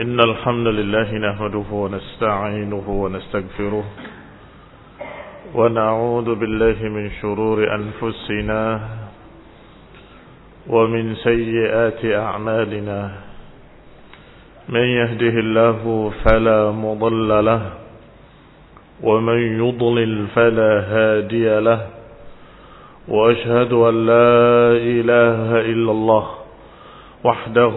إن الحمد لله نحمده ونستعينه ونستغفره ونعوذ بالله من شرور أنفسنا ومن سيئات أعمالنا. من يهده الله فلا مضل له ومن يضلل فلا هادي له. وأشهد أن لا إله إلا الله وحده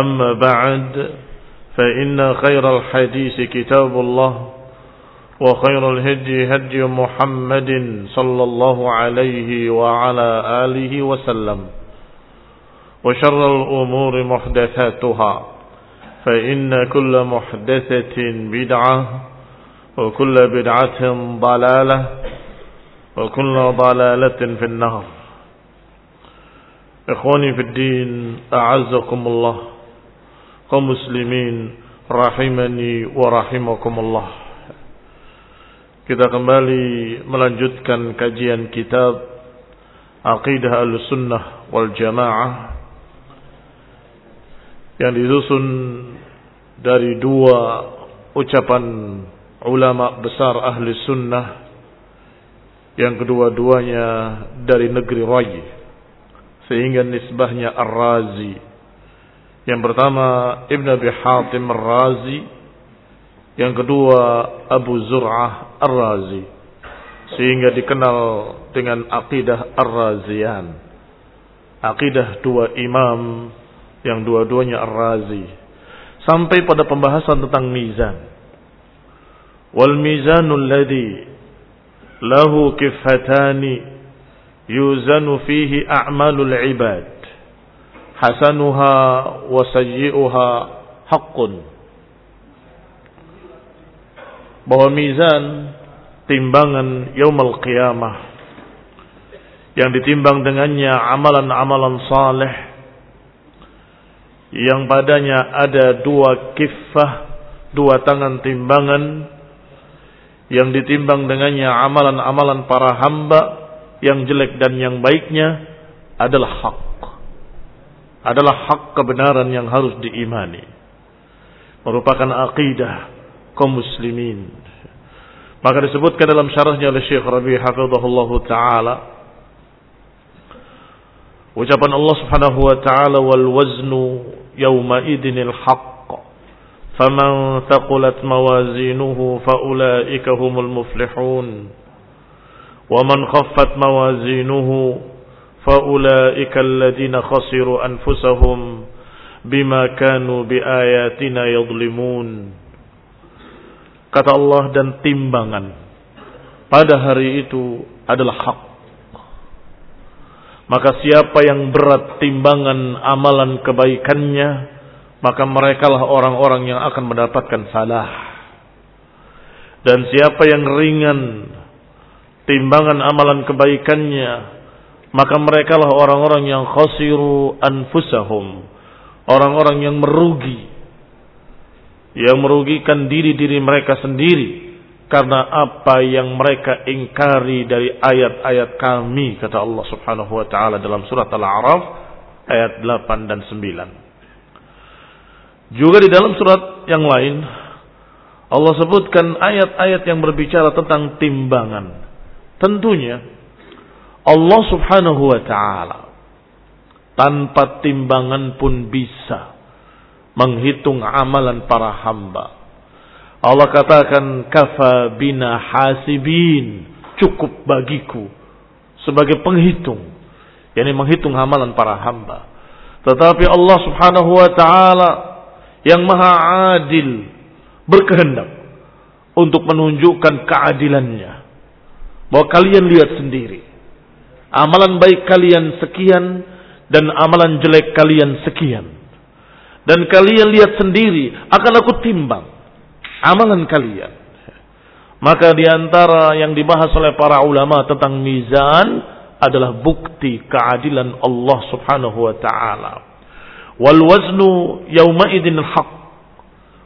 أما بعد فإن خير الحديث كتاب الله وخير الهدي هدي محمد صلى الله عليه وعلى آله وسلم وشر الأمور محدثاتها فإن كل محدثة بدعة وكل بدعة ضلالة وكل ضلالة في النار. إخواني في الدين أعزكم الله. Kaum muslimin rahimani wa rahimakumullah. Kita kembali melanjutkan kajian kitab Aqidah Al-Sunnah wal Jamaah yang disusun dari dua ucapan ulama besar ahli sunnah yang kedua-duanya dari negeri Rai sehingga nisbahnya Ar-Razi yang pertama Ibn Abi Hatim Ar-Razi. Yang kedua Abu Zur'ah Ar-Razi. Sehingga dikenal dengan akidah Ar-Razian akidah dua imam yang dua-duanya Ar-Razi. Sampai pada pembahasan tentang mizan. Wal mizanul ladhi lahu kifatani yuzanu fihi a'malul ibad hasanuha wa sayyi'uha haqqun bahwa mizan timbangan yaumul qiyamah yang ditimbang dengannya amalan-amalan saleh yang padanya ada dua kiffah dua tangan timbangan yang ditimbang dengannya amalan-amalan para hamba yang jelek dan yang baiknya adalah hak adalah hak kebenaran yang harus diimani merupakan akidah kaum muslimin maka disebutkan dalam syarahnya oleh Syekh Rabi hafizahullah taala ucapan Allah Subhanahu wa taala wal waznu yawma idinil haqq faman thaqulat mawazinuhu faulaika humul muflihun ومن خفت موازينه فأولئك الذين خسروا أنفسهم بما كانوا بآياتنا يظلمون kata Allah dan timbangan pada hari itu adalah hak maka siapa yang berat timbangan amalan kebaikannya maka merekalah orang-orang yang akan mendapatkan salah dan siapa yang ringan timbangan amalan kebaikannya maka mereka lah orang-orang yang khasiru anfusahum orang-orang yang merugi yang merugikan diri-diri mereka sendiri karena apa yang mereka ingkari dari ayat-ayat kami kata Allah Subhanahu wa taala dalam surat Al-A'raf ayat 8 dan 9. Juga di dalam surat yang lain Allah sebutkan ayat-ayat yang berbicara tentang timbangan. Tentunya Allah Subhanahu wa taala tanpa timbangan pun bisa menghitung amalan para hamba. Allah katakan kafa bina hasibin cukup bagiku sebagai penghitung yakni menghitung amalan para hamba. Tetapi Allah Subhanahu wa taala yang maha adil berkehendak untuk menunjukkan keadilannya. Bahwa kalian lihat sendiri. Amalan baik kalian sekian dan amalan jelek kalian sekian. Dan kalian lihat sendiri, akan aku timbang amalan kalian. Maka di antara yang dibahas oleh para ulama tentang mizan adalah bukti keadilan Allah Subhanahu wa taala. Wal waznu yauma idin haq.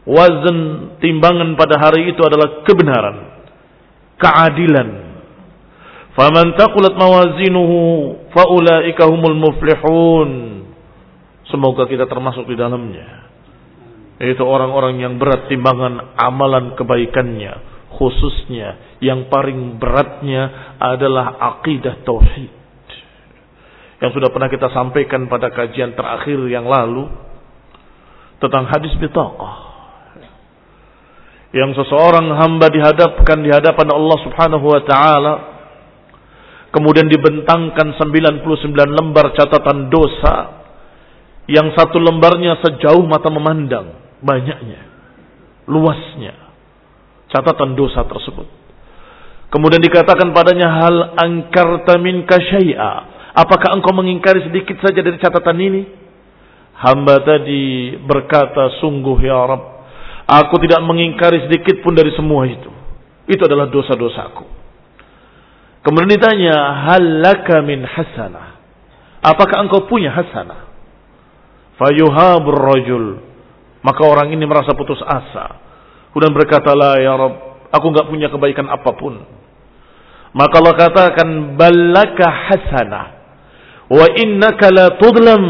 Wazn timbangan pada hari itu adalah kebenaran, keadilan. Faman taqulat mawazinuhu faulaika humul muflihun. Semoga kita termasuk di dalamnya. Yaitu orang-orang yang berat timbangan amalan kebaikannya. Khususnya yang paling beratnya adalah akidah tauhid. Yang sudah pernah kita sampaikan pada kajian terakhir yang lalu. Tentang hadis bitaqah. Yang seseorang hamba dihadapkan di hadapan Allah subhanahu wa ta'ala. Kemudian dibentangkan 99 lembar catatan dosa. Yang satu lembarnya sejauh mata memandang. Banyaknya. Luasnya. Catatan dosa tersebut. Kemudian dikatakan padanya hal angkarta min kasyai'a apakah engkau mengingkari sedikit saja dari catatan ini? Hamba tadi berkata sungguh ya Rabb aku tidak mengingkari sedikit pun dari semua itu. Itu adalah dosa-dosaku kemudian ditanya hal laka min hasanah apakah engkau punya hasanah Fayuhabur rajul. Maka orang ini merasa putus asa. Kemudian berkata, La ya Rabb, aku nggak punya kebaikan apa pun. Maka Allah katakan, Balaka hasanah. Wa innaka la tudlam.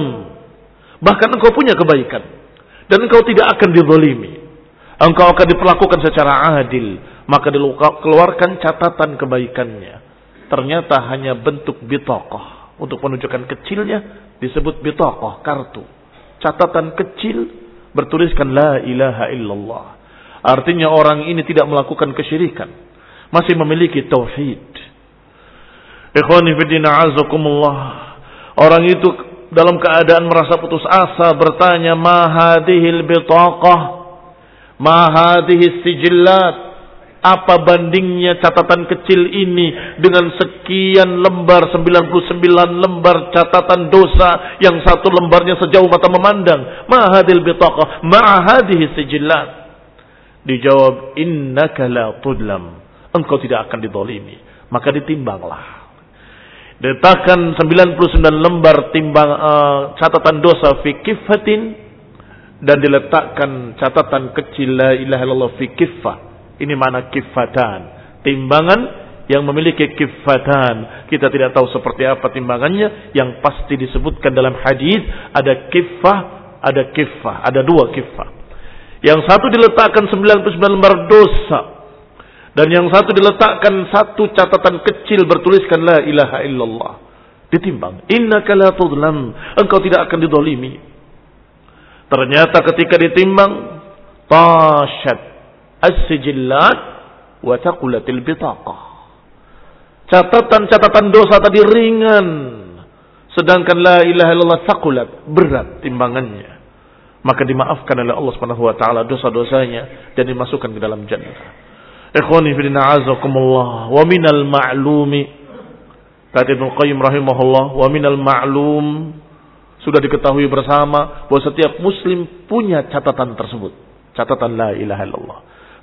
Bahkan engkau punya kebaikan. Dan engkau tidak akan dizalimi. Engkau akan diperlakukan secara adil. Maka dikeluarkan catatan kebaikannya. Ternyata hanya bentuk bitokoh. Untuk menunjukkan kecilnya disebut bitokoh, kartu catatan kecil bertuliskan la ilaha illallah. Artinya orang ini tidak melakukan kesyirikan. Masih memiliki tauhid. Ikhwani fidina azakumullah. Orang itu dalam keadaan merasa putus asa bertanya ma hadhil bitaqah ma hadhis sijillat apa bandingnya catatan kecil ini dengan sekian lembar 99 lembar catatan dosa yang satu lembarnya sejauh mata memandang. Mahadil bitaqah ma'ahadihi sijillat. Dijawab innaka la tudlam. Engkau tidak akan didolimi. Maka ditimbanglah. Diletakkan 99 lembar timbang uh, catatan dosa fi kifatin dan diletakkan catatan kecil la ilaha illallah fi kifah ini mana kifatan. Timbangan yang memiliki kifatan. Kita tidak tahu seperti apa timbangannya. Yang pasti disebutkan dalam hadis ada kifah, ada kifah, ada dua kifah. Yang satu diletakkan 99 lembar dosa. Dan yang satu diletakkan satu catatan kecil bertuliskan la ilaha illallah. Ditimbang. Innaka la. Engkau tidak akan didolimi. Ternyata ketika ditimbang. Tasyad as-sijillat wa taqulatil bitaqah. Catatan-catatan dosa tadi ringan. Sedangkan la ilaha illallah taqulat, berat timbangannya. Maka dimaafkan oleh Allah Subhanahu wa taala dosa-dosanya dan dimasukkan ke dalam jannah. Ikhwani fi azakumullah wa minal ma'lumi kata Ibnu Qayyim rahimahullah wa minal ma'lum sudah diketahui bersama bahwa setiap muslim punya catatan tersebut catatan la ilaha illallah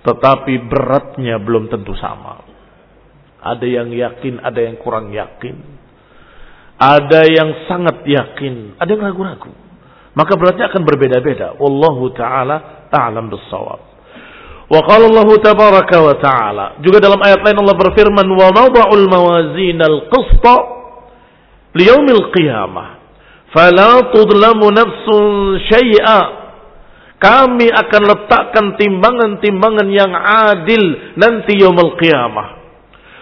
tetapi beratnya belum tentu sama. Ada yang yakin, ada yang kurang yakin. Ada yang sangat yakin, ada yang ragu-ragu. maka beratnya akan berbeda-beda. Wallahu taala a'lam bissawab. Wa qala Allah tabaraka wa ta'ala. Juga dalam ayat lain Allah berfirman, "Wa nada'ul mawazin al-qista liyaumil qiyamah." Fala tudlamu nafsun syai'a. Kami akan letakkan timbangan-timbangan yang adil nanti yaumul qiyamah.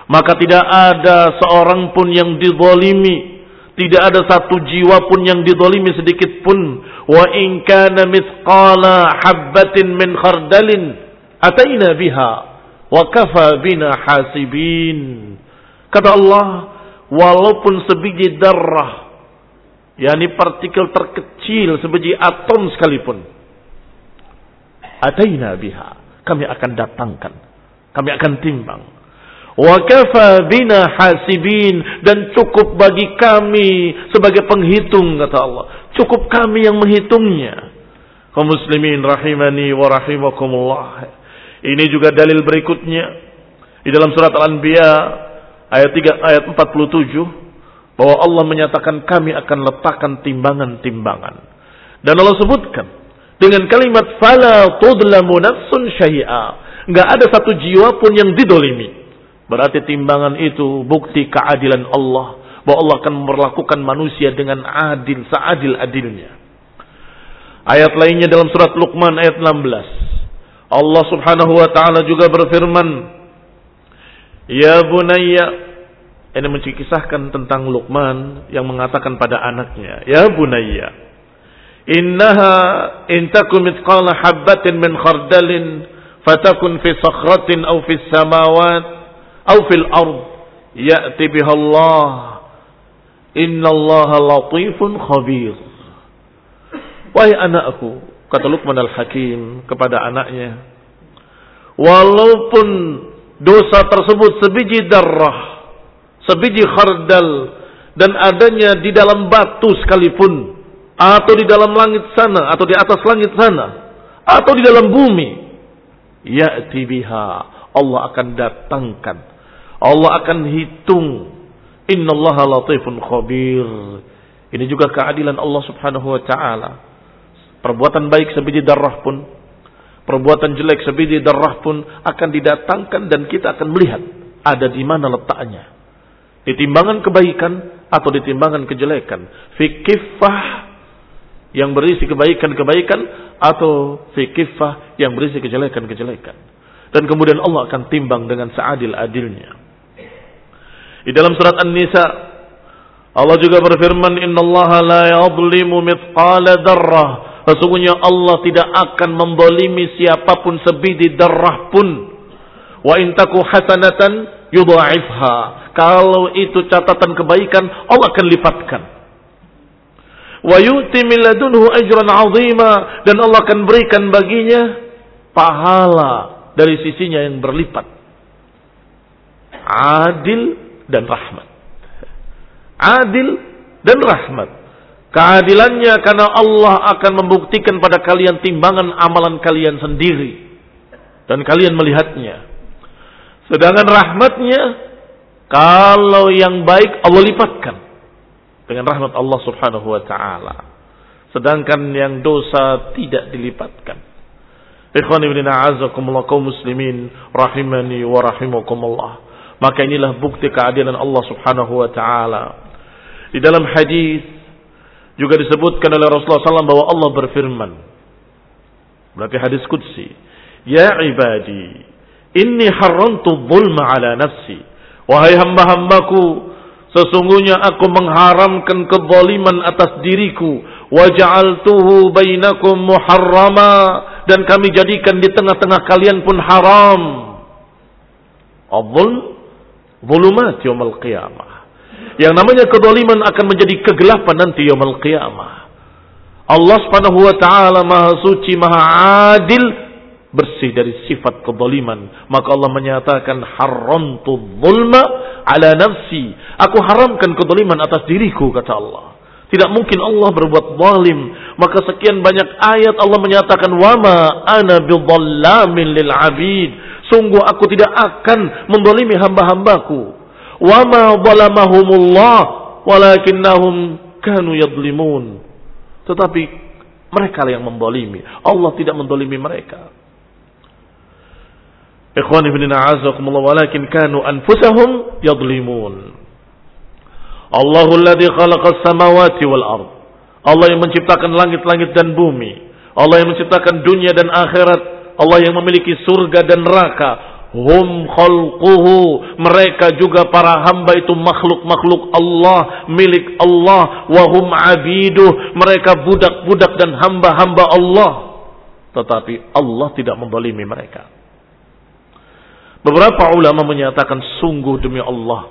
Maka tidak ada seorang pun yang dizalimi tidak ada satu jiwa pun yang didolimi sedikit pun. Wa in kana mithqala habbatin min khardalin ataina biha wa kafa bina hasibin. Kata Allah, walaupun sebiji darah, yakni partikel terkecil sebiji atom sekalipun, ataina biha, kami akan datangkan, kami akan timbang Wa kafa bina hasibin dan cukup bagi kami sebagai penghitung kata Allah. Cukup kami yang menghitungnya. Kaum muslimin rahimani wa rahimakumullah. Ini juga dalil berikutnya di dalam surat Al-Anbiya ayat 3 ayat 47 bahwa Allah menyatakan kami akan letakkan timbangan-timbangan. Dan Allah sebutkan dengan kalimat fala tudlamu nafsun syai'a. Enggak ada satu jiwa pun yang didolimi. Berarti timbangan itu bukti keadilan Allah. Bahwa Allah akan memperlakukan manusia dengan adil, seadil-adilnya. Ayat lainnya dalam surat Luqman ayat 16. Allah subhanahu wa ta'ala juga berfirman. Ya bunayya. Ini menceritakan tentang Luqman yang mengatakan pada anaknya. Ya bunayya innaha intakum itqala habbatin min khardalin fatakun fi sakhratin aw fi samawat aw fil ard ya'ti biha Allah. Innallaha latifun khabir. Wahai anakku kata Luqman al-Hakim kepada anaknya walaupun dosa tersebut sebiji darah sebiji khardal dan adanya di dalam batu sekalipun atau di dalam langit sana, atau di atas langit sana, atau di dalam bumi, ya'ti biha, Allah akan datangkan Allah akan hitung. Innallaha latifun khabir. Ini juga keadilan Allah subhanahu wa ta'ala. Perbuatan baik sebiji darah pun. Perbuatan jelek sebiji darah pun akan didatangkan dan kita akan melihat ada di mana letaknya. Di timbangan kebaikan atau di timbangan kejelekan. Fikifah yang berisi kebaikan-kebaikan atau fikifah yang berisi kejelekan-kejelekan. Dan kemudian Allah akan timbang dengan seadil-adilnya. Di dalam surat An-Nisa Allah juga berfirman innallaha la yadhlimu mithqala darrah. Sesungguhnya Allah tidak akan membolimi siapa pun sebidi darah pun. Wa intaku hasanatan yudha'ifha. Kalau itu catatan kebaikan, Allah akan lipatkan. Wa yu'ti min ladunhu ajran 'azima dan Allah akan berikan baginya pahala dari sisinya yang berlipat. Adil dan rahmat. Adil dan rahmat. Keadilannya karena Allah akan membuktikan pada kalian timbangan amalan kalian sendiri. Dan kalian melihatnya. Sedangkan rahmatnya, kalau yang baik Allah lipatkan. Dengan rahmat Allah subhanahu wa ta'ala. Sedangkan yang dosa tidak dilipatkan. Ikhwan ibn a'azakumullah kaum muslimin rahimani wa rahimakumullah. Maka inilah bukti keadilan Allah Subhanahu wa taala. Di dalam hadis juga disebutkan oleh Rasulullah SAW bahwa Allah berfirman. Berarti hadis qudsi. Ya ibadi, inni haramtu dhulma ala nafsi. Wahai hamba-hambaku, sesungguhnya aku mengharamkan kezaliman atas diriku. Waja'altuhu bainakum muharrama. Dan kami jadikan di tengah-tengah kalian pun haram. Al-dhulm Zulumat yaumul qiyamah. Yang namanya kedoliman akan menjadi kegelapan nanti yaumul qiyamah. Allah subhanahu wa ta'ala maha suci, maha adil, bersih dari sifat kedoliman. Maka Allah menyatakan haramtu zulma ala nafsi. Aku haramkan kedoliman atas diriku, kata Allah. Tidak mungkin Allah berbuat zalim. Maka sekian banyak ayat Allah menyatakan wama ana bidhallamin lil abid. Sungguh aku tidak akan mendolimi hamba-hambaku. Wa ma zalamahumullah walakinnahum kanu yadlimun. Tetapi Mereka yang membolimi. Allah tidak mendolimi mereka. Ikhwan ibn a'azakumullah walakin kanu anfusahum yadlimun. Allahul ladzi khalaqas samawati wal ard. Allah yang menciptakan langit-langit dan bumi. Allah yang menciptakan dunia dan akhirat. Allah yang memiliki surga dan neraka hum khalquhu mereka juga para hamba itu makhluk-makhluk Allah milik Allah wa hum abiduh mereka budak-budak dan hamba-hamba Allah tetapi Allah tidak mendolimi mereka beberapa ulama menyatakan sungguh demi Allah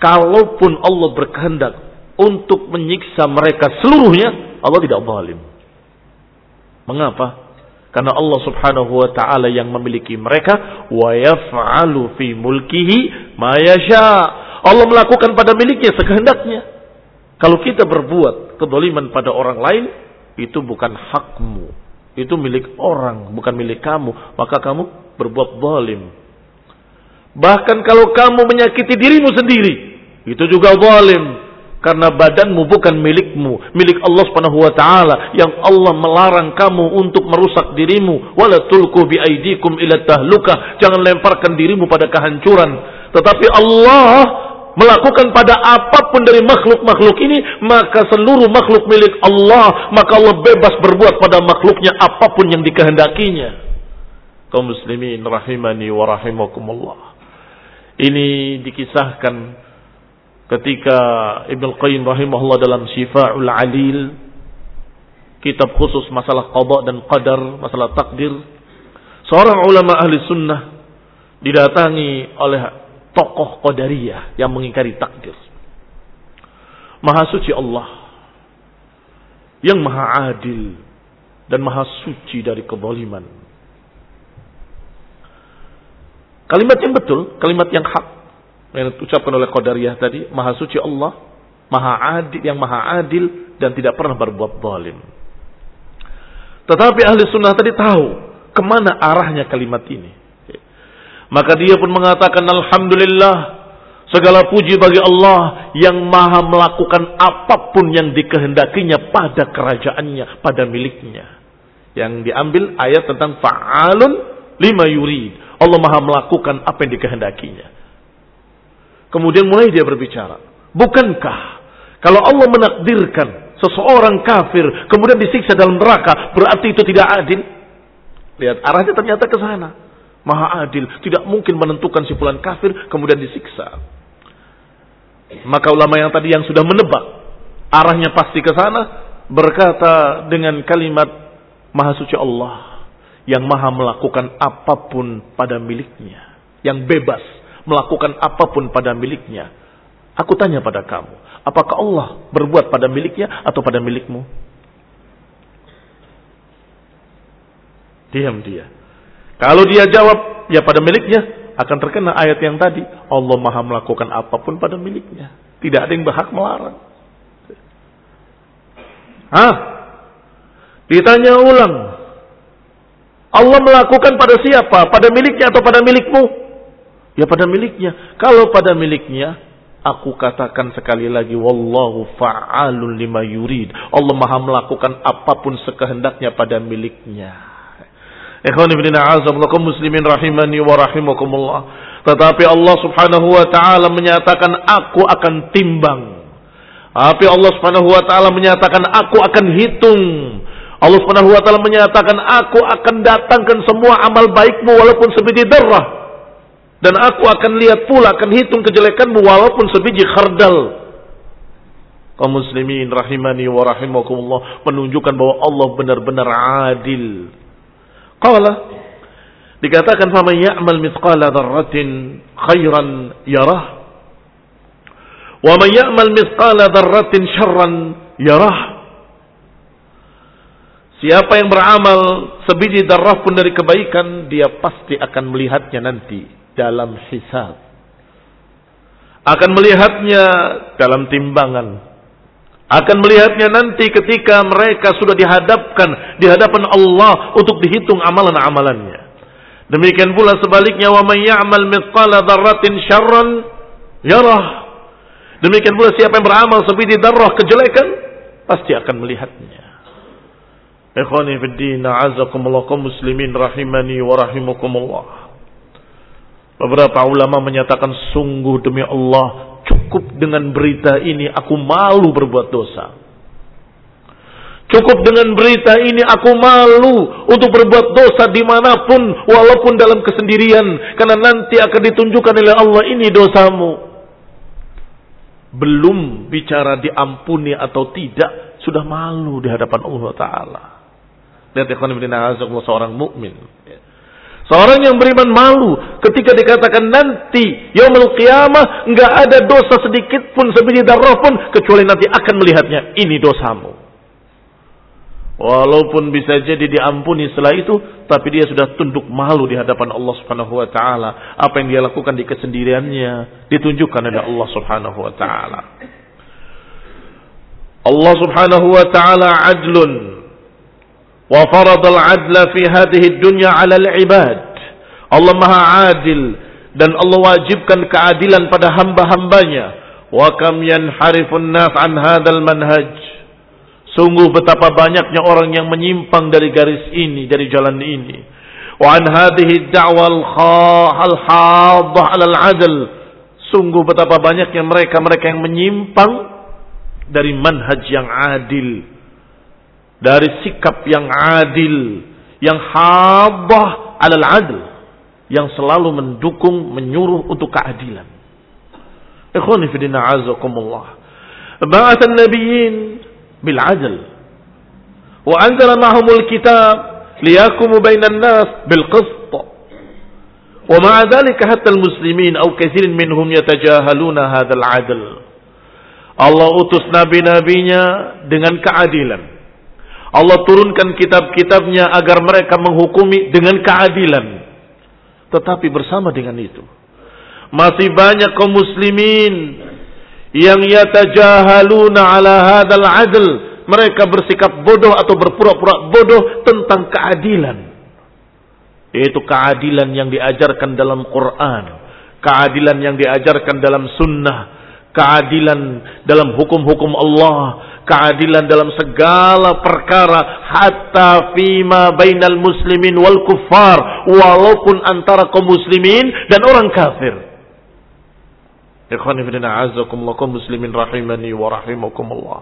kalaupun Allah berkehendak untuk menyiksa mereka seluruhnya Allah tidak zalim mengapa karena Allah Subhanahu wa taala yang memiliki mereka wa yaf'alu fi mulkihi ma yasha. Allah melakukan pada miliknya sekehendaknya. Kalau kita berbuat kedoliman pada orang lain, itu bukan hakmu. Itu milik orang, bukan milik kamu. Maka kamu berbuat zalim. Bahkan kalau kamu menyakiti dirimu sendiri, itu juga zalim karena badanmu bukan milikmu, milik Allah Subhanahu wa taala yang Allah melarang kamu untuk merusak dirimu. Wala tulku bi aidikum ila tahluka. Jangan lemparkan dirimu pada kehancuran. Tetapi Allah melakukan pada apa pun dari makhluk-makhluk ini, maka seluruh makhluk milik Allah, maka Allah bebas berbuat pada makhluknya apa pun yang dikehendakinya. Kaum muslimin rahimani wa rahimakumullah. Ini dikisahkan ketika Ibnu Qayyim rahimahullah dalam Syifa'ul Alil kitab khusus masalah qada dan qadar, masalah takdir. Seorang ulama ahli sunnah didatangi oleh tokoh qadariyah yang mengingkari takdir. Maha suci Allah yang maha adil dan maha suci dari kezaliman. Kalimat yang betul, kalimat yang hak yang diucapkan oleh Qadariyah tadi, Maha suci Allah, Maha adil yang Maha adil dan tidak pernah berbuat zalim. Tetapi ahli sunnah tadi tahu ke mana arahnya kalimat ini. Maka dia pun mengatakan Alhamdulillah Segala puji bagi Allah yang maha melakukan apa pun yang dikehendakinya pada kerajaannya, pada miliknya. Yang diambil ayat tentang fa'alun lima yurid. Allah maha melakukan apa yang dikehendakinya. Kemudian mulai dia berbicara. Bukankah kalau Allah menakdirkan seseorang kafir kemudian disiksa dalam neraka berarti itu tidak adil? Lihat arahnya ternyata ke sana. Maha adil, tidak mungkin menentukan si kafir kemudian disiksa. Maka ulama yang tadi yang sudah menebak arahnya pasti ke sana berkata dengan kalimat Maha suci Allah yang maha melakukan apa pun pada miliknya, yang bebas melakukan apa pun pada miliknya. Aku tanya pada kamu, apakah Allah berbuat pada miliknya atau pada milikmu? Diam dia. Kalau dia jawab, ya pada miliknya, akan terkena ayat yang tadi. Allah maha melakukan apa pun pada miliknya. Tidak ada yang berhak melarang. Hah? Ditanya ulang. Allah melakukan pada siapa? Pada miliknya atau pada milikmu? Ya pada miliknya. Kalau pada miliknya, aku katakan sekali lagi, Wallahu fa'alun lima yurid. Allah maha melakukan apa pun sekehendaknya pada miliknya. Ikhwan ibn a'azamullakum muslimin rahimani wa rahimakumullah. Tetapi Allah subhanahu wa ta'ala menyatakan, aku akan timbang. Tapi Allah subhanahu wa ta'ala menyatakan, aku akan hitung. Allah subhanahu wa ta'ala menyatakan, aku akan datangkan semua amal baikmu walaupun sebiji darah dan aku akan lihat pula, akan hitung kejelekanmu walaupun sebiji khardal. Kaum muslimin rahimani wa rahimakumullah menunjukkan bahwa Allah benar-benar adil. Qala dikatakan faman ya'mal mithqala dzarratin khairan yarah wa man ya'mal mithqala dzarratin syarran yarah. Siapa yang beramal sebiji darah pun dari kebaikan, dia pasti akan melihatnya nanti dalam hisab. Akan melihatnya dalam timbangan. Akan melihatnya nanti ketika mereka sudah dihadapkan di hadapan Allah untuk dihitung amalan-amalannya. Demikian pula sebaliknya wa may ya'mal mithqala dzarratin syarran yarah. Demikian pula siapa yang beramal sebiji darah kejelekan pasti akan melihatnya. Ikhwani fi din, a'azakumullah muslimin rahimani wa rahimakumullah. Beberapa ulama menyatakan sungguh demi Allah cukup dengan berita ini aku malu berbuat dosa. Cukup dengan berita ini aku malu untuk berbuat dosa di mana pun walaupun dalam kesendirian. Karena nanti akan ditunjukkan oleh Allah ini dosamu. Belum bicara diampuni atau tidak. Sudah malu di hadapan Allah Ta'ala. Lihat ikhwan seorang mukmin. Seorang yang beriman malu ketika dikatakan nanti yaumul qiyamah enggak ada dosa sedikit pun sebiji darah pun kecuali nanti akan melihatnya. Ini dosamu. Walaupun bisa jadi diampuni setelah itu, tapi dia sudah tunduk malu di hadapan Allah Subhanahu wa taala. Apa yang dia lakukan di kesendiriannya ditunjukkan oleh Allah Subhanahu wa taala. Allah Subhanahu wa taala adlun وفرض العدل في هذه الدنيا على العباد Allah maha adil dan Allah wajibkan keadilan pada hamba-hambanya wa kam yanharifun nas an hadzal manhaj sungguh betapa banyaknya orang yang menyimpang dari garis ini dari jalan ini wa an hadhihi da'wa al-hadah 'ala al-'adl sungguh betapa banyaknya mereka-mereka yang menyimpang dari manhaj yang adil dari sikap yang adil, yang habah alal adil, yang selalu mendukung, menyuruh untuk keadilan. Ikhwani fi dinna azakumullah. Ba'athan nabiyyin bil adl. Wa anzala ma'humul kitab liyakumu bainan nas bil qist. ومع ذلك حتى المسلمين أو كثير منهم يتجاهلون هذا العدل Allah utus nabi-nabinya dengan keadilan. Allah turunkan kitab-kitabnya agar mereka menghukumi dengan keadilan. Tetapi bersama dengan itu. Masih banyak kaum muslimin yang yatajahaluna ala hadal adl. Mereka bersikap bodoh atau berpura-pura bodoh tentang keadilan. Yaitu keadilan yang diajarkan dalam Quran. Keadilan yang diajarkan dalam sunnah. Keadilan dalam hukum-hukum Allah keadilan dalam segala perkara hatta fima bainal muslimin wal kuffar walaupun antara kaum muslimin dan orang kafir. Muslimin rahimani wa rahimakumullah.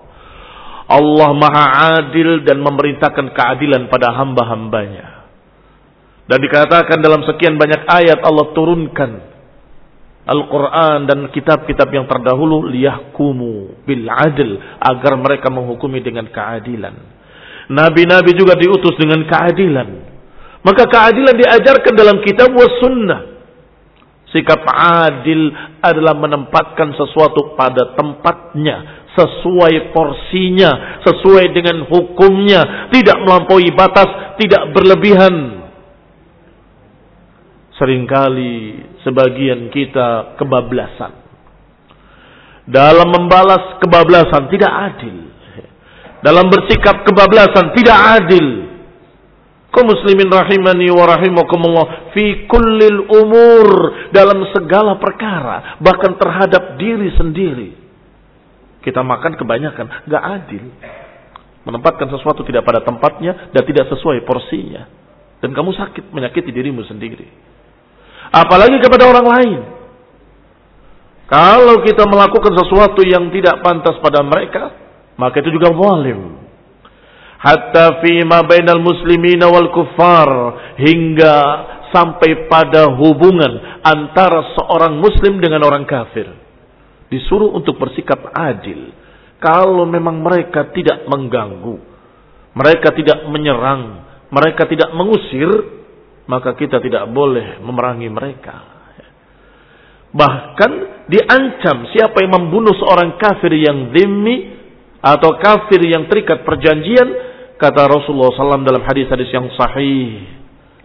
Allah maha adil dan memerintahkan keadilan pada hamba-hambanya. Dan dikatakan dalam sekian banyak ayat Allah turunkan Al-Quran dan kitab-kitab yang terdahulu liyahkumu bil adil agar mereka menghukumi dengan keadilan. Nabi-nabi juga diutus dengan keadilan. Maka keadilan diajarkan dalam kitab was sunnah. Sikap adil adalah menempatkan sesuatu pada tempatnya, sesuai porsinya, sesuai dengan hukumnya, tidak melampaui batas, tidak berlebihan. Seringkali sebagian kita kebablasan. Dalam membalas kebablasan tidak adil. Dalam bersikap kebablasan tidak adil. Kau muslimin rahimani wa rahimakumullah fi kullil umur dalam segala perkara bahkan terhadap diri sendiri. Kita makan kebanyakan, nggak adil. Menempatkan sesuatu tidak pada tempatnya dan tidak sesuai porsinya. Dan kamu sakit menyakiti dirimu sendiri apalagi kepada orang lain. Kalau kita melakukan sesuatu yang tidak pantas pada mereka, maka itu juga zalim. Hatta fi ma bainal muslimin wal kuffar hingga sampai pada hubungan antara seorang muslim dengan orang kafir. Disuruh untuk bersikap adil. Kalau memang mereka tidak mengganggu, mereka tidak menyerang, mereka tidak mengusir, maka kita tidak boleh memerangi mereka. Bahkan diancam siapa yang membunuh seorang kafir yang dhimmi atau kafir yang terikat perjanjian kata Rasulullah SAW dalam hadis-hadis yang sahih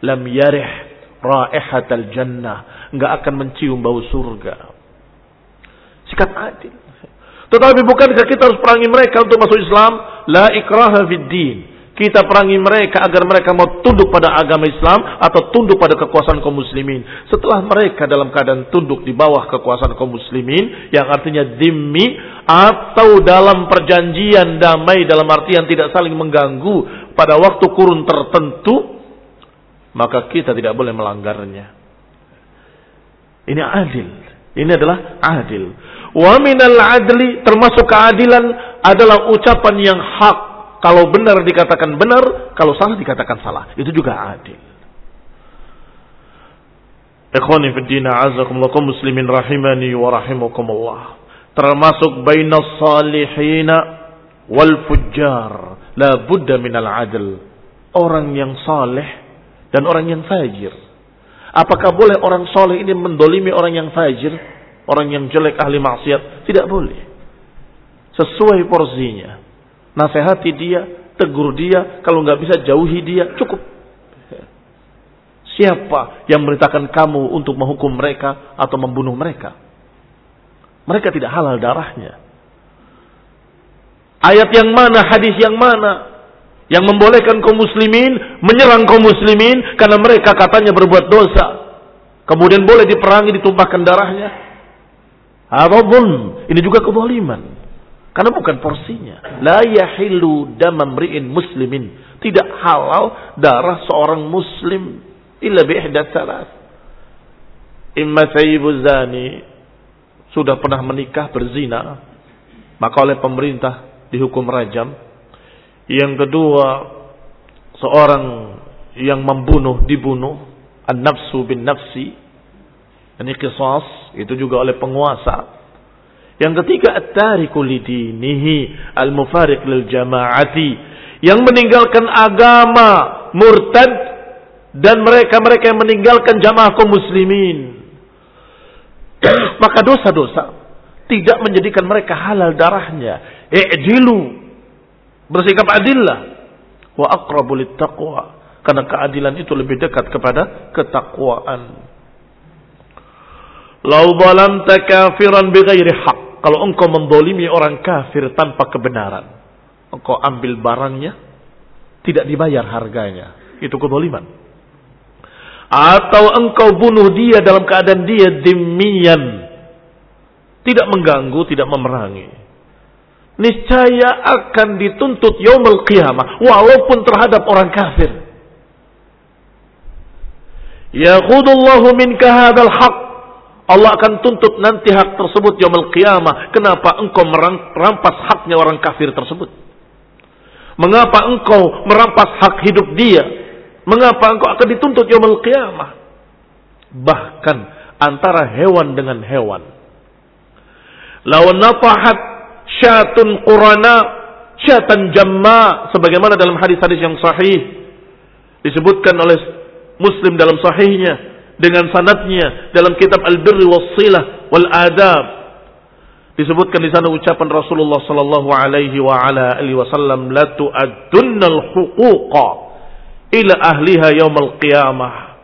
lam yarih al jannah. Nggak akan mencium bau surga. Sikap adil. Tetapi bukankah kita harus perangi mereka untuk masuk Islam? La ikraha fid din kita perangi mereka agar mereka mau tunduk pada agama Islam atau tunduk pada kekuasaan kaum muslimin. Setelah mereka dalam keadaan tunduk di bawah kekuasaan kaum muslimin yang artinya dimmi atau dalam perjanjian damai dalam artian tidak saling mengganggu pada waktu kurun tertentu, maka kita tidak boleh melanggarnya. Ini adil. Ini adalah adil. Wa minal adli termasuk keadilan adalah ucapan yang hak. Kalau benar dikatakan benar, kalau salah dikatakan salah. Itu juga adil. Ikhwani fi din azakumullah muslimin rahimani wa rahimakumullah. Termasuk bainas salihina wal fujjar. La budda minal adl. Orang yang saleh dan orang yang fajir. Apakah boleh orang soleh ini mendolimi orang yang fajir? Orang yang jelek ahli maksiat? Tidak boleh. Sesuai porsinya. Nasihati dia, tegur dia. Kalau nggak bisa jauhi dia, cukup. Siapa yang merintahkan kamu untuk menghukum mereka atau membunuh mereka? Mereka tidak halal darahnya. Ayat yang mana, hadis yang mana yang membolehkan kaum muslimin menyerang kaum muslimin karena mereka katanya berbuat dosa. Kemudian boleh diperangi, ditumpahkan darahnya. Ataupun ini juga kezaliman. Karena bukan porsinya. La yahilu damam ri'in muslimin. Tidak halal darah seorang muslim illa bi ihdatsy salat. Imma sayyibu zani sudah pernah menikah berzina, maka oleh pemerintah dihukum rajam. Yang kedua, seorang yang membunuh dibunuh, an-nafsu bin nafsi. Ini kisas, itu juga oleh penguasa. Yang ketiga, at-tariku lidinihi al-mufariq lil jama'ati. Yang meninggalkan agama, murtad dan mereka-mereka yang meninggalkan jamaah kaum muslimin. Maka dosa-dosa tidak menjadikan mereka halal darahnya. I'jilu. Bersikap adillah. Wa aqrabu taqwa. Karena keadilan itu lebih dekat kepada ketakwaan. Lau zalamta kafiran bighairi haq. Kalau engkau mendolimi orang kafir tanpa kebenaran. Engkau ambil barangnya. Tidak dibayar harganya. Itu kedoliman atau engkau bunuh dia dalam keadaan dia dimian tidak mengganggu, tidak memerangi. Niscaya akan dituntut yaumul qiyamah walaupun terhadap orang kafir. Yaqudullahu minka hadzal haq. Allah akan tuntut nanti hak tersebut yaumul qiyamah. Kenapa engkau merampas haknya orang kafir tersebut? Mengapa engkau merampas hak hidup dia? Mengapa engkau akan dituntut yaumul qiyamah? Bahkan antara hewan dengan hewan. Lawan nafahat syatun qurana syatan jamma sebagaimana dalam hadis-hadis yang sahih disebutkan oleh Muslim dalam sahihnya dengan sanatnya dalam kitab Al-Birri was-Silah wal Adab disebutkan di sana ucapan Rasulullah sallallahu alaihi wa ala alihi wasallam la tu'addunnal huquqa ila ahliha yaumal qiyamah.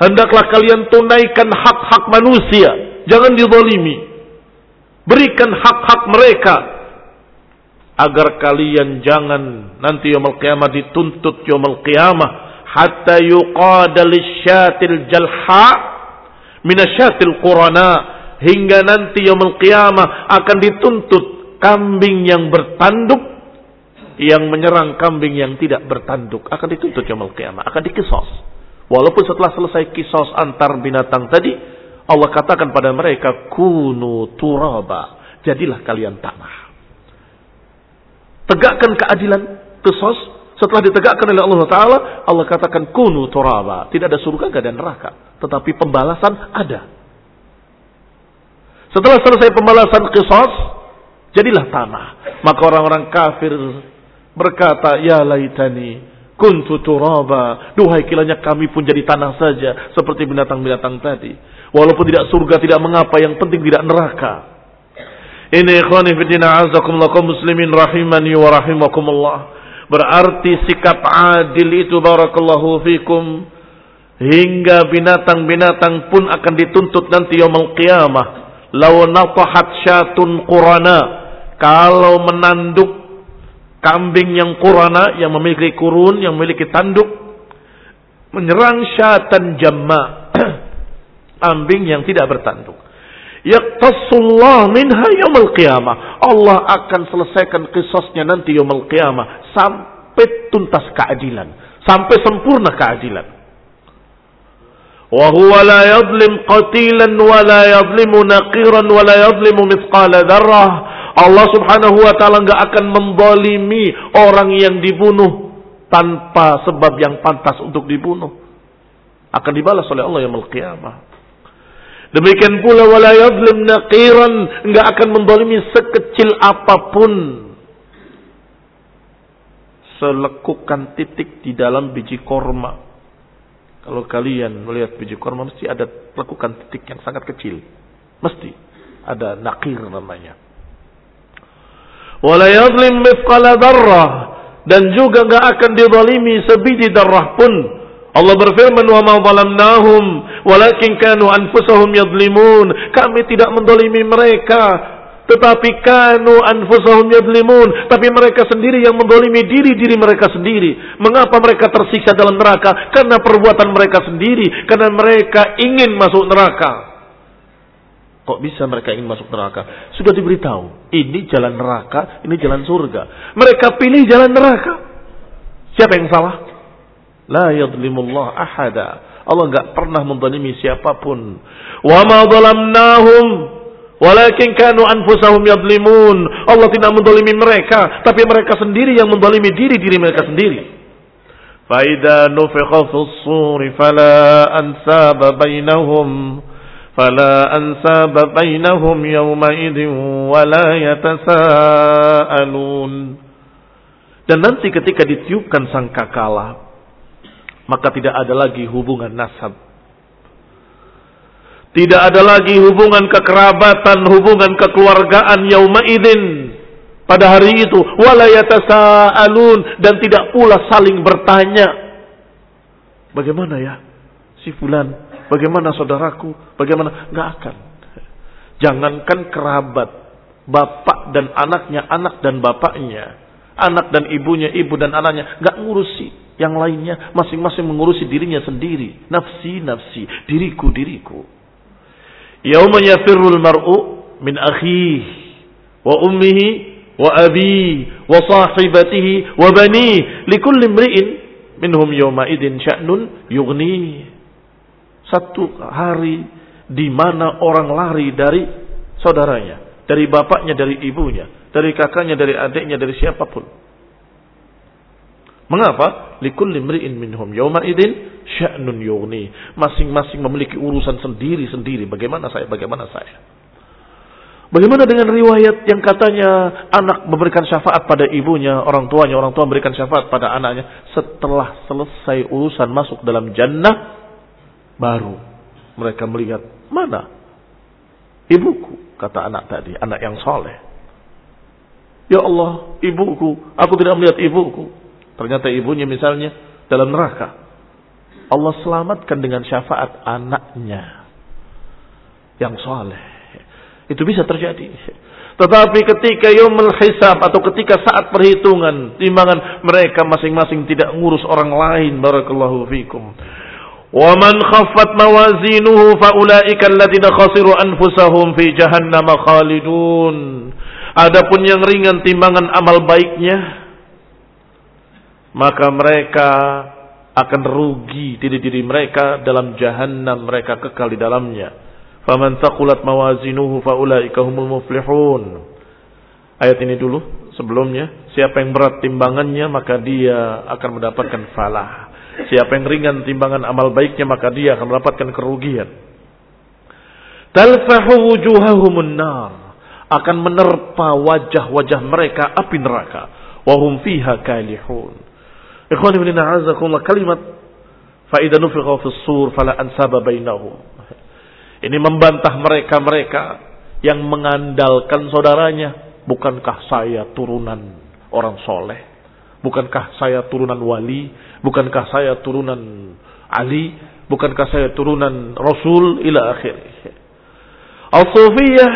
Hendaklah kalian tunaikan hak-hak manusia, jangan dizalimi. Berikan hak-hak mereka agar kalian jangan nanti yaumul qiyamah dituntut yaumul qiyamah hatta yuqada lisyatil jalha minasyatil qurana hingga nanti yaumul qiyamah akan dituntut kambing yang bertanduk yang menyerang kambing yang tidak bertanduk akan dituntut yaumul qiyamah, akan dikisos. Walaupun setelah selesai kisos antar binatang tadi, Allah katakan pada mereka kunu turaba, jadilah kalian tanah. Tegakkan keadilan kisos setelah ditegakkan oleh Allah Taala, Allah katakan kunu turaba, tidak ada surga, tidak ada neraka, tetapi pembalasan ada. Setelah selesai pembalasan kisos, jadilah tanah. Maka orang-orang kafir berkata, "Ya laitani kuntu turaba." Duhai kiranya kami pun jadi tanah saja seperti binatang-binatang tadi. Walaupun tidak surga tidak mengapa, yang penting tidak neraka. Ini ikhwani fillah azakumullah kaum muslimin rahimani wa rahimakumullah. Berarti sikap adil itu barakallahu fikum hingga binatang-binatang pun akan dituntut nanti yaumul qiyamah. Law natahat syatun qurana kalau menanduk kambing yang kurana, yang memiliki kurun, yang memiliki tanduk, menyerang syatan jamma, kambing yang tidak bertanduk. Yaqtasullah minha yaumul qiyamah. Allah akan selesaikan kisosnya nanti yaumul qiyamah. Sampai tuntas keadilan, sampai sempurna keadilan. Yadlim qatilan wa la yadlimu naqiran wa la yadlimu mithqala dzarrah. Allah Subhanahu wa taala enggak akan membolimi orang yang dibunuh tanpa sebab yang pantas untuk dibunuh. Akan dibalas oleh Allah yang qiyamah. Demikian pula wala yadlim naqiran enggak akan mendolimi sekecil apa pun selekukan titik di dalam biji korma. Kalau kalian melihat biji korma mesti ada lekukan titik yang sangat kecil. Mesti ada nakir namanya. Wala yadlim mithqala darrah dan juga enggak akan dizalimi sebiji darah pun Allah berfirman wa ma zalamnahum walakin kanu anfusahum yadlimun. Kami tidak mendolimi mereka tetapi kanu anfusahum yadlimun tapi mereka sendiri yang mendolimi diri-diri mereka sendiri. Mengapa mereka tersiksa dalam neraka? Karena perbuatan mereka sendiri. Karena mereka ingin masuk neraka. Kok bisa mereka ingin masuk neraka? Sudah diberitahu ini jalan neraka ini jalan surga. Mereka pilih jalan neraka. Siapa yang salah La yadlimullah ahada. Allah enggak pernah mendalimi siapapun. Wa ma dhalamnahum walakin kanu anfusahum yadlimun. Allah tidak mendalimi mereka, tapi mereka sendiri yang mendalimi diri-diri mereka sendiri. فإذا نفخ في الصور فلا أنساب بينهم فلا أنساب بينهم يومئذ ولا يتساءلون Dan nanti ketika ditiupkan sangkakala, maka tidak ada lagi hubungan nasab. Tidak ada lagi hubungan kekerabatan, hubungan kekeluargaan yauma idin pada hari itu wala dan tidak pula saling bertanya. Bagaimana ya si fulan? Bagaimana saudaraku? Bagaimana? Enggak akan. Jangankan kerabat, bapak dan anaknya, anak dan bapaknya, anak dan ibunya, ibu dan anaknya, enggak ngurusi yang lainnya masing-masing mengurusi dirinya sendiri. Nafsi, nafsi. Diriku, diriku. Yawma yafirrul mar'u min akhih. Wa ummihi. Wa abi. Wa sahibatihi. Wa bani. Likulli mri'in. Minhum yawma idin sya'nun yugni. Satu hari di mana orang lari dari saudaranya. Dari bapaknya, dari ibunya. Dari kakaknya, dari adiknya, dari siapa pun. Mengapa? Likulli mri'in minhum yawma idin sya'nun yughni. Masing-masing memiliki urusan sendiri-sendiri. Bagaimana saya? Bagaimana saya? Bagaimana dengan riwayat yang katanya anak memberikan syafaat pada ibunya, orang tuanya, orang tua memberikan syafaat pada anaknya setelah selesai urusan masuk dalam jannah baru mereka melihat mana ibuku kata anak tadi, anak yang soleh. Ya Allah, ibuku, aku tidak melihat ibuku. Ternyata ibunya misalnya dalam neraka. Allah selamatkan dengan syafaat anaknya yang soleh. Itu bisa terjadi. Tetapi ketika yomel hisab atau ketika saat perhitungan timbangan mereka masing-masing tidak ngurus orang lain barakallahu fikum. Wa man khaffat mawazinuhu faulaika alladziina khasiru anfusahum fi jahannam khalidun. Adapun yang ringan timbangan amal baiknya, maka mereka akan rugi diri-diri mereka dalam jahanam mereka kekal di dalamnya. Faman taqulat mawazinuhu faulaika humul muflihun. Ayat ini dulu sebelumnya, siapa yang berat timbangannya maka dia akan mendapatkan falah. Siapa yang ringan timbangan amal baiknya maka dia akan mendapatkan kerugian. Talfahu wujuhahumun nar akan menerpa wajah-wajah mereka api neraka. Wahum fiha kalihun Ikhwan ibn a'azakumullah kalimat faida nufikha fis sur fala ansaba bainahum. Ini membantah mereka-mereka yang mengandalkan saudaranya. Bukankah saya turunan orang soleh? Bukankah saya turunan wali? Bukankah saya turunan Ali? Bukankah saya turunan Rasul? Ila akhir. Al-Sufiyah.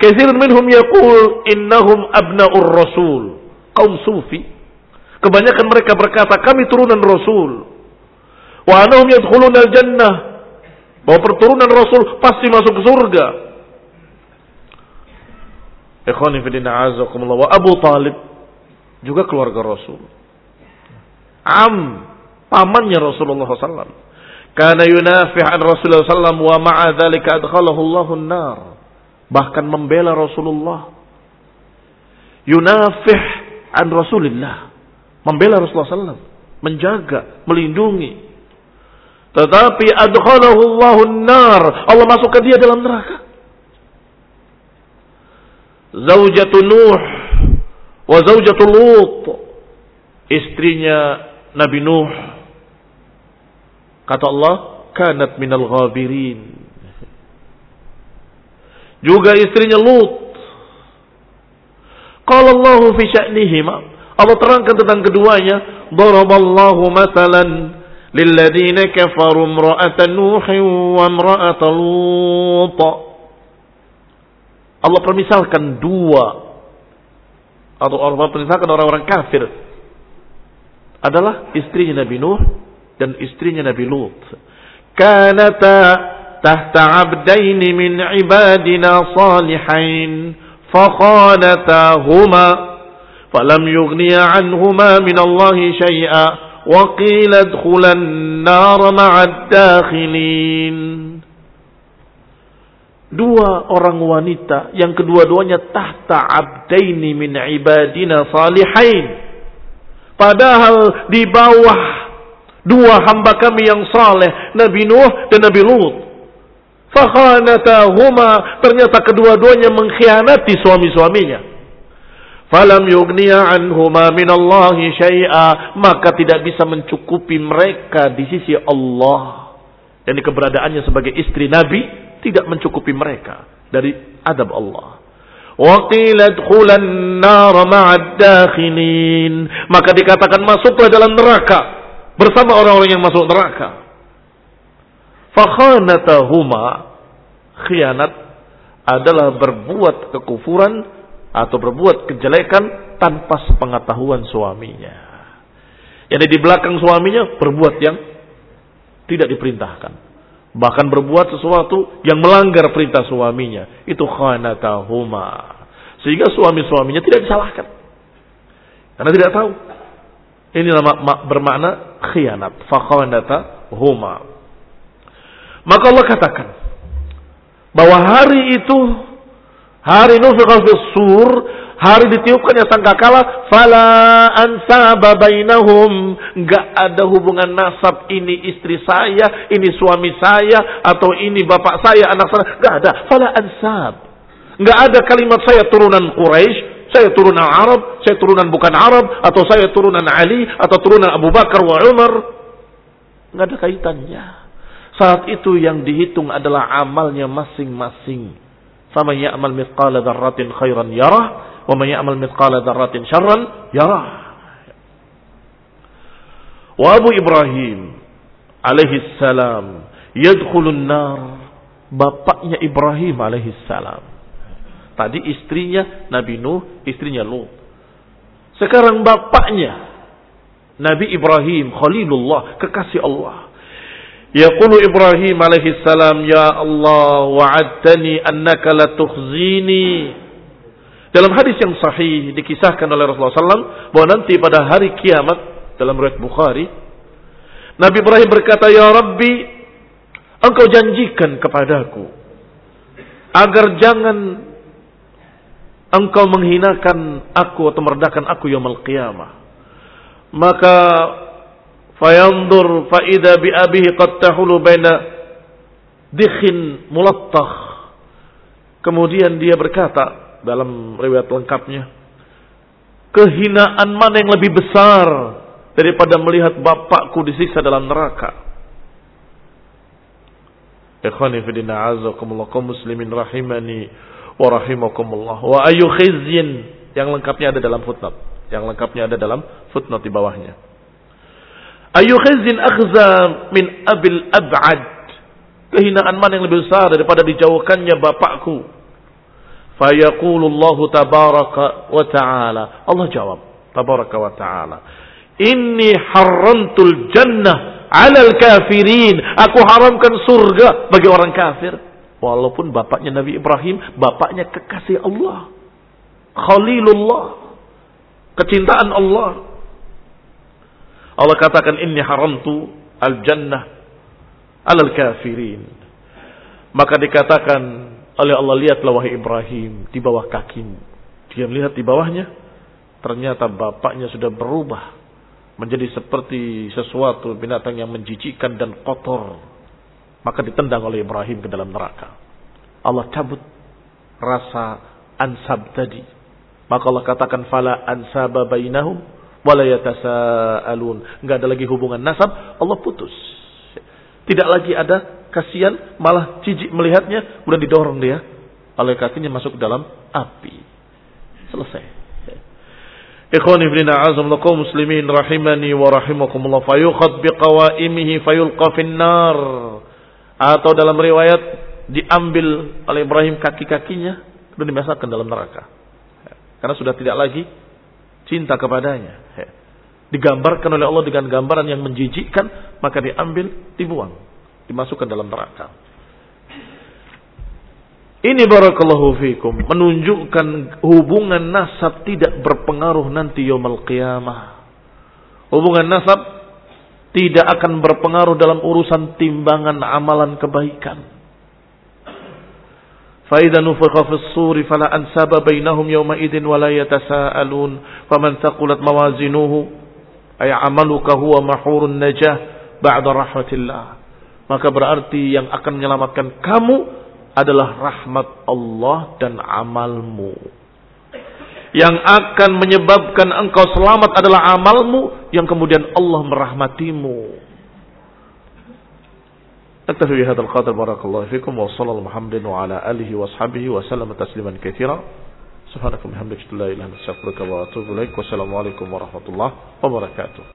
Kathir minhum yakul innahum abna'ur Rasul. Kaum Sufi Kebanyakan mereka berkata, kami turunan Rasul. Wa anahum yadkhuluna al-jannah. Bahwa perturunan Rasul pasti masuk surga. Ikhwani fidina azakumullah. Wa Abu Talib juga keluarga Rasul. am pamannya Rasulullah SAW. Karena yunafih an Rasulullah SAW wa ma'a dhalika adkhalahu Allahun nar. Bahkan membela Rasulullah. Yunafih an Rasulullah. Membela Rasulullah SAW. Menjaga, melindungi. Tetapi adkhalahu Allahun nar. Allah masukkan dia dalam neraka. Zaujatu Nuh wa zaujatu Lut. Istrinya Nabi Nuh. Kata Allah, kanat minal ghabirin. Juga istrinya Lut. Qala Allah fi sya'nihima. Allah terangkan tentang keduanya. Daraballahu mathalan lilladina kafaru imra'ata Nuh wa imra'ata Lut. Allah permisalkan dua atau Allah permisalkan orang-orang kafir adalah istrinya Nabi Nuh dan istrinya Nabi Lut. Kanata tahta abdain min ibadina salihain fakhanatahuma yughniya anhuma min Allah syai'a wa qila adkhulan nar ma'ad dakhilin. Dua orang wanita yang kedua-duanya tahta abdaini min ibadina salihain Padahal di bawah dua hamba kami yang saleh, Nabi Nuh dan Nabi Lut. Fakhanatahuma, ternyata kedua-duanya mengkhianati suami-suaminya falam yugniya anhuma minallahi syai'a. Maka tidak bisa mencukupi mereka di sisi Allah. Dan keberadaannya sebagai istri nabi tidak mencukupi mereka dari adab Allah. Waqilat khulan nar ma'ad maka dikatakan masuklah dalam neraka bersama orang-orang yang masuk neraka. Fakhanatahuma khianat adalah berbuat kekufuran atau berbuat kejelekan tanpa sepengetahuan suaminya. Yang di belakang suaminya berbuat yang tidak diperintahkan. Bahkan berbuat sesuatu yang melanggar perintah suaminya. Itu khanatahuma. Sehingga suami-suaminya tidak disalahkan. Karena tidak tahu. Ini nama bermakna khianat. Fakhanata huma. Maka Allah katakan. Bahwa hari itu. Hari nufiqah sur hari ditiupkannya sangkakala fala ansaba bainahum enggak ada hubungan nasab ini istri saya ini suami saya atau ini bapak saya anak saya enggak ada fala ansab enggak ada kalimat saya turunan Quraisy saya turunan Arab, saya turunan bukan Arab, atau saya turunan Ali, atau turunan Abu Bakar wa Umar. Enggak ada kaitannya. Saat itu yang dihitung adalah amalnya masing-masing. Sama ya'mal mithqala dzarratin khairan yarah wa may ya'mal mithqala dzarratin syarran yarah. Wa Abu Ibrahim alaihi salam yadkhulun nar bapaknya Ibrahim alaihi salam. Tadi istrinya Nabi Nuh, istrinya Lut. Sekarang bapaknya Nabi Ibrahim Khalilullah, kekasih Allah. Yaqulu Ibrahim alaihi salam, Ya Allah, wa'adtani annaka latukhzini dalam hadis yang sahih dikisahkan oleh Rasulullah SAW bahwa nanti pada hari kiamat dalam riwayat Bukhari Nabi Ibrahim berkata, Ya Rabbi, engkau janjikan kepadaku agar jangan engkau menghinakan aku atau merendahkan aku yaumul qiyamah. Maka fayandur faida bi abihi qad tahulu baina dikhin mulattah. Kemudian dia berkata, dalam riwayat lengkapnya. Kehinaan mana yang lebih besar daripada melihat bapakku disiksa dalam neraka? Ikhwani fidina azakumullah kaum muslimin rahimani wa rahimakumullah. Wa ayu khizyin yang lengkapnya ada dalam footnote. Yang lengkapnya ada dalam footnote di bawahnya. Ayu khizyin akhza min abil ab'ad. Kehinaan mana yang lebih besar daripada dijauhkannya bapakku Fayaqulullahu tabaraka wa ta'ala. Allah jawab. Tabaraka wa ta'ala. Inni haramtul jannah alal kafirin. Aku haramkan surga bagi orang kafir. Walaupun bapaknya Nabi Ibrahim, bapaknya kekasih Allah. Khalilullah. Kecintaan Allah. Allah katakan inni haramtu al-jannah alal kafirin. Maka dikatakan oleh Allah lihatlah wahai Ibrahim di bawah kakimu. Dia melihat di bawahnya ternyata bapaknya sudah berubah menjadi seperti sesuatu binatang yang menjijikkan dan kotor. Maka ditendang oleh Ibrahim ke dalam neraka. Allah cabut rasa ansab tadi. Maka Allah katakan fala ansaba bainahum wala yatasaalun. Enggak ada lagi hubungan nasab, Allah putus. Tidak lagi ada kasihan, malah jijik melihatnya, kemudian didorong dia oleh kakinya masuk ke dalam api. Selesai. Ikhwani ibn a'azam lakum muslimin rahimani wa rahimakumullah fayukhad biqawaimihi fayulqa finnar atau dalam riwayat diambil oleh Ibrahim kaki-kakinya dan dimasukkan dalam neraka. Karena sudah tidak lagi cinta kepadanya. Digambarkan oleh Allah dengan gambaran yang menjijikkan, maka diambil, dibuang, dimasukkan dalam neraka. Ini barakallahu fikum menunjukkan hubungan nasab tidak berpengaruh nanti yaumul qiyamah. Hubungan nasab tidak akan berpengaruh dalam urusan timbangan amalan kebaikan. فإذا نفخ في الصور فلا أنساب بينهم يومئذ ولا يتساءلون فمن ثقلت موازينه أي عملك هو محور النجاة بعد رحمة الله maka berarti yang akan menyelamatkan kamu adalah rahmat Allah dan amalmu yang akan menyebabkan engkau selamat adalah amalmu yang kemudian Allah merahmatimu نكتفي بهذا القدر بارك الله فيكم وصلى الله محمد وعلى آله وأصحابه وسلم تسليما كثيرا. سبحانك وبحمدك لا إله إلا أنت أستغفرك وأتوب إليك والسلام عليكم ورحمة الله وبركاته.